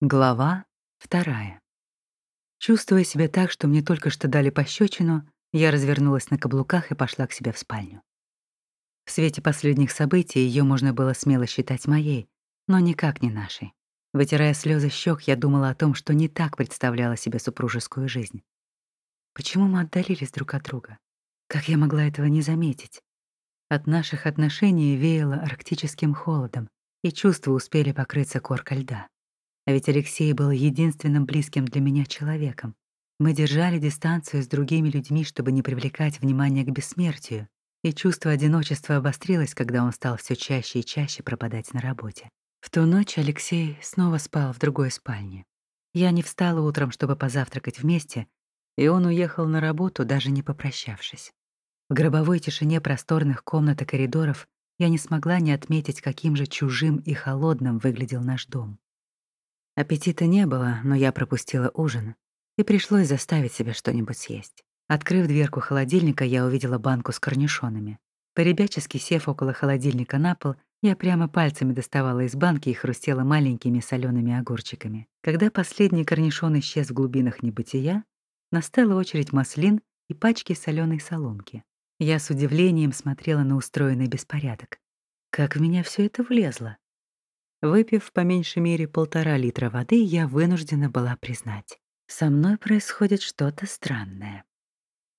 Глава вторая. Чувствуя себя так, что мне только что дали пощечину, я развернулась на каблуках и пошла к себе в спальню. В свете последних событий ее можно было смело считать моей, но никак не нашей. Вытирая слезы щек, я думала о том, что не так представляла себе супружескую жизнь. Почему мы отдалились друг от друга? Как я могла этого не заметить? От наших отношений веяло арктическим холодом, и чувства успели покрыться коркой льда. А ведь Алексей был единственным близким для меня человеком. Мы держали дистанцию с другими людьми, чтобы не привлекать внимание к бессмертию, и чувство одиночества обострилось, когда он стал все чаще и чаще пропадать на работе. В ту ночь Алексей снова спал в другой спальне. Я не встала утром, чтобы позавтракать вместе, и он уехал на работу, даже не попрощавшись. В гробовой тишине просторных комнат и коридоров я не смогла не отметить, каким же чужим и холодным выглядел наш дом. Аппетита не было, но я пропустила ужин, и пришлось заставить себя что-нибудь съесть. Открыв дверку холодильника, я увидела банку с корнишонами. Поребячески сев около холодильника на пол, я прямо пальцами доставала из банки и хрустела маленькими солеными огурчиками. Когда последний корнишон исчез в глубинах небытия, настала очередь маслин и пачки соленой соломки. Я с удивлением смотрела на устроенный беспорядок. Как в меня все это влезло? Выпив по меньшей мере полтора литра воды, я вынуждена была признать. Со мной происходит что-то странное.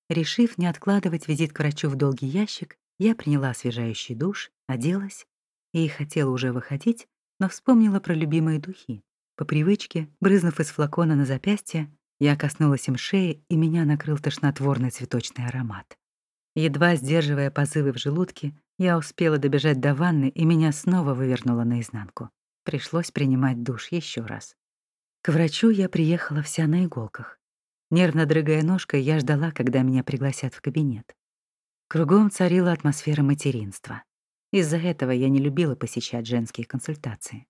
Решив не откладывать визит к врачу в долгий ящик, я приняла освежающий душ, оделась и хотела уже выходить, но вспомнила про любимые духи. По привычке, брызнув из флакона на запястье, я коснулась им шеи, и меня накрыл тошнотворный цветочный аромат. Едва сдерживая позывы в желудке, я успела добежать до ванны, и меня снова вывернуло наизнанку. Пришлось принимать душ еще раз. К врачу я приехала вся на иголках. Нервно дрыгая ножкой, я ждала, когда меня пригласят в кабинет. Кругом царила атмосфера материнства. Из-за этого я не любила посещать женские консультации.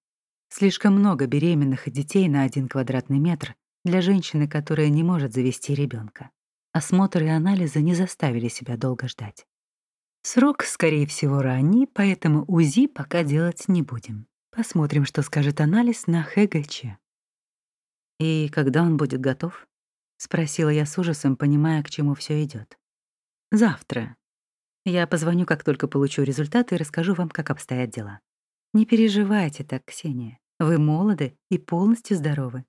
Слишком много беременных и детей на один квадратный метр для женщины, которая не может завести ребенка. Осмотр и анализы не заставили себя долго ждать. Срок, скорее всего, ранний, поэтому УЗИ пока делать не будем. Посмотрим, что скажет анализ на ХГЧ. «И когда он будет готов?» — спросила я с ужасом, понимая, к чему все идет. «Завтра. Я позвоню, как только получу результаты, и расскажу вам, как обстоят дела. Не переживайте так, Ксения. Вы молоды и полностью здоровы.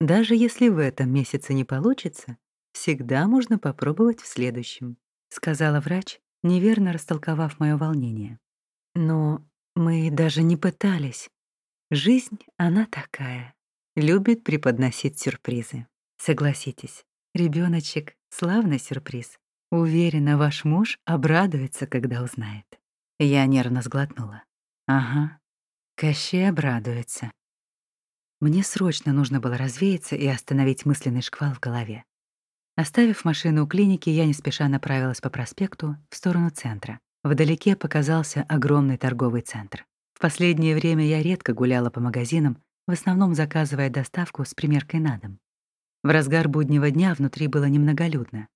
Даже если в этом месяце не получится, всегда можно попробовать в следующем», — сказала врач, неверно растолковав моё волнение. Но мы даже не пытались. Жизнь, она такая. Любит преподносить сюрпризы. Согласитесь, ребёночек — славный сюрприз. Уверена, ваш муж обрадуется, когда узнает. Я нервно сглотнула. Ага, Кощей обрадуется. Мне срочно нужно было развеяться и остановить мысленный шквал в голове. Оставив машину у клиники, я не спеша направилась по проспекту в сторону центра. Вдалеке показался огромный торговый центр. В последнее время я редко гуляла по магазинам, в основном заказывая доставку с примеркой на дом. В разгар буднего дня внутри было немноголюдно.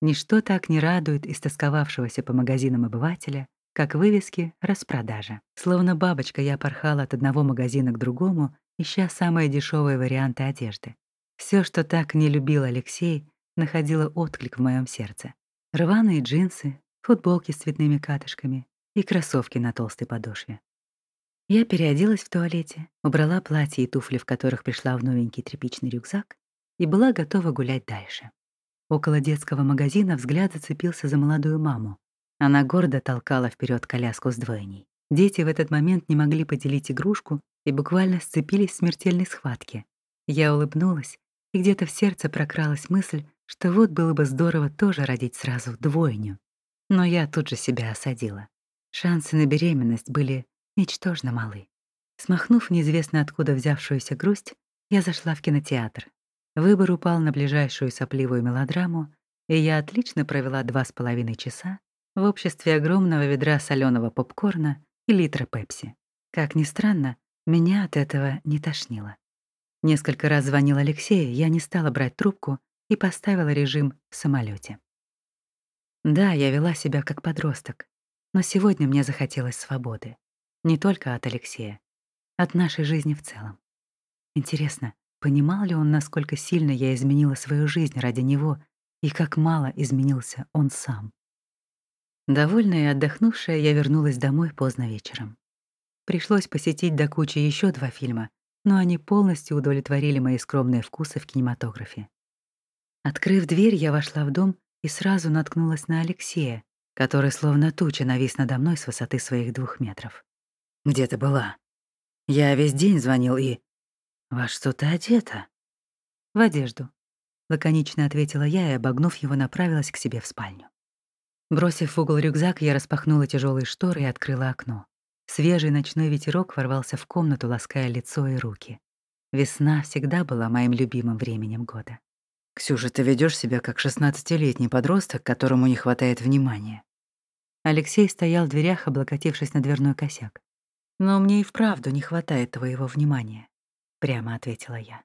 Ничто так не радует истосковавшегося по магазинам обывателя, как вывески «Распродажа». Словно бабочка я порхала от одного магазина к другому, ища самые дешевые варианты одежды. Все, что так не любил Алексей, находила отклик в моем сердце. Рваные джинсы, футболки с цветными катышками и кроссовки на толстой подошве. Я переоделась в туалете, убрала платье и туфли, в которых пришла в новенький тряпичный рюкзак, и была готова гулять дальше. Около детского магазина взгляд зацепился за молодую маму. Она гордо толкала вперед коляску с двойней. Дети в этот момент не могли поделить игрушку и буквально сцепились в смертельной схватке. Я улыбнулась, и где-то в сердце прокралась мысль, что вот было бы здорово тоже родить сразу двойню. Но я тут же себя осадила. Шансы на беременность были ничтожно малы. Смахнув неизвестно откуда взявшуюся грусть, я зашла в кинотеатр. Выбор упал на ближайшую сопливую мелодраму, и я отлично провела два с половиной часа в обществе огромного ведра соленого попкорна и литра пепси. Как ни странно, меня от этого не тошнило. Несколько раз звонил Алексей, я не стала брать трубку, и поставила режим в самолете. Да, я вела себя как подросток, но сегодня мне захотелось свободы. Не только от Алексея, от нашей жизни в целом. Интересно, понимал ли он, насколько сильно я изменила свою жизнь ради него и как мало изменился он сам? Довольная и отдохнувшая, я вернулась домой поздно вечером. Пришлось посетить до кучи еще два фильма, но они полностью удовлетворили мои скромные вкусы в кинематографе. Открыв дверь, я вошла в дом и сразу наткнулась на Алексея, который словно туча навис надо мной с высоты своих двух метров. «Где ты была? Я весь день звонил и...» «Во что ты одета?» «В одежду», — лаконично ответила я и, обогнув его, направилась к себе в спальню. Бросив в угол рюкзак, я распахнула тяжелые шторы и открыла окно. Свежий ночной ветерок ворвался в комнату, лаская лицо и руки. Весна всегда была моим любимым временем года. «Ксюша, ты ведешь себя как шестнадцатилетний подросток, которому не хватает внимания». Алексей стоял в дверях, облокотившись на дверной косяк. «Но мне и вправду не хватает твоего внимания», — прямо ответила я.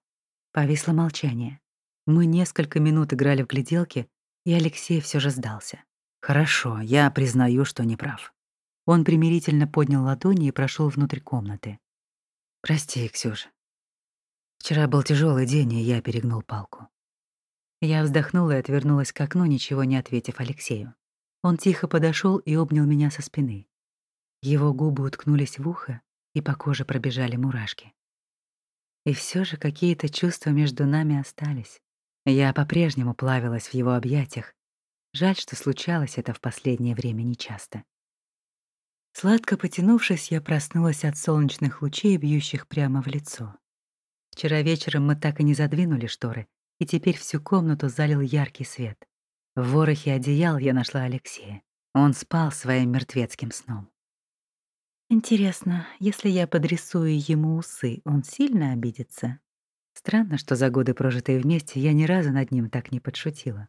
Повисло молчание. Мы несколько минут играли в гляделки, и Алексей все же сдался. Хорошо, я признаю, что не прав. Он примирительно поднял ладони и прошел внутрь комнаты. Прости, Ксюша. Вчера был тяжелый день, и я перегнул палку. Я вздохнула и отвернулась к окну, ничего не ответив Алексею. Он тихо подошел и обнял меня со спины. Его губы уткнулись в ухо, и по коже пробежали мурашки. И все же какие-то чувства между нами остались. Я по-прежнему плавилась в его объятиях, Жаль, что случалось это в последнее время нечасто. Сладко потянувшись, я проснулась от солнечных лучей, бьющих прямо в лицо. Вчера вечером мы так и не задвинули шторы, и теперь всю комнату залил яркий свет. В ворохе одеял я нашла Алексея. Он спал своим мертвецким сном. Интересно, если я подрисую ему усы, он сильно обидится? Странно, что за годы, прожитые вместе, я ни разу над ним так не подшутила.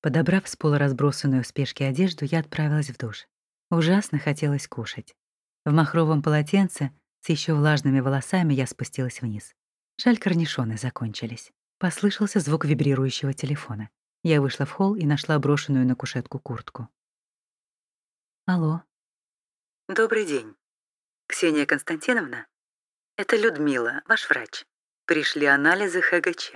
Подобрав с пола разбросанную в спешке одежду, я отправилась в душ. Ужасно хотелось кушать. В махровом полотенце с еще влажными волосами я спустилась вниз. Жаль, корнишоны закончились. Послышался звук вибрирующего телефона. Я вышла в холл и нашла брошенную на кушетку куртку. Алло. Добрый день. Ксения Константиновна? Это Людмила, ваш врач. Пришли анализы ХГЧ.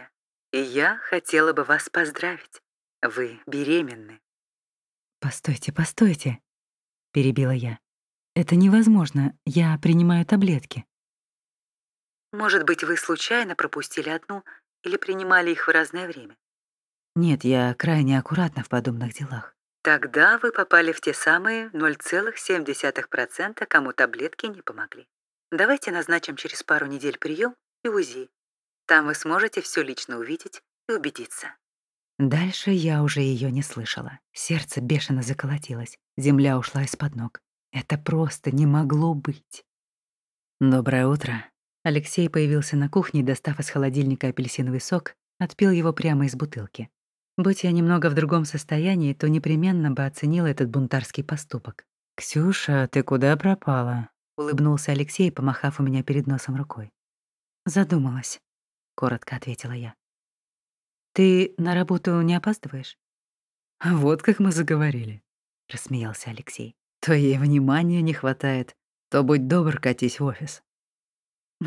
И я хотела бы вас поздравить. Вы беременны. Постойте, постойте, перебила я. Это невозможно. Я принимаю таблетки. Может быть, вы случайно пропустили одну или принимали их в разное время? Нет, я крайне аккуратна в подобных делах. Тогда вы попали в те самые 0,7%, кому таблетки не помогли. Давайте назначим через пару недель прием и УЗИ. Там вы сможете все лично увидеть и убедиться. Дальше я уже ее не слышала. Сердце бешено заколотилось. Земля ушла из-под ног. Это просто не могло быть. «Доброе утро». Алексей появился на кухне, достав из холодильника апельсиновый сок, отпил его прямо из бутылки. Будь я немного в другом состоянии, то непременно бы оценила этот бунтарский поступок. «Ксюша, ты куда пропала?» — улыбнулся Алексей, помахав у меня перед носом рукой. «Задумалась», — коротко ответила я. Ты на работу не опаздываешь? Вот как мы заговорили, рассмеялся Алексей. То ей внимания не хватает, то будь добр, катись в офис.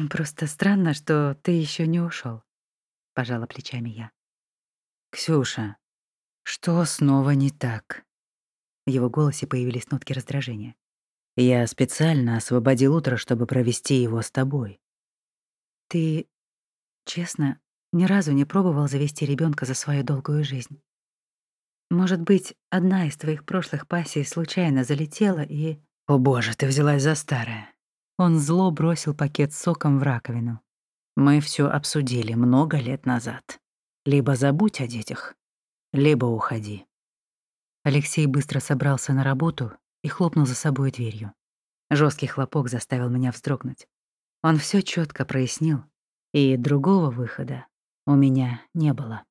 Просто странно, что ты еще не ушел, пожала плечами я. Ксюша, что снова не так? В его голосе появились нотки раздражения. Я специально освободил утро, чтобы провести его с тобой. Ты честно ни разу не пробовал завести ребенка за свою долгую жизнь. Может быть, одна из твоих прошлых пассий случайно залетела и... О боже, ты взялась за старое. Он зло бросил пакет с соком в раковину. Мы все обсудили много лет назад. Либо забудь о детях, либо уходи. Алексей быстро собрался на работу и хлопнул за собой дверью. Жесткий хлопок заставил меня вздрогнуть. Он все четко прояснил, и другого выхода у меня не было.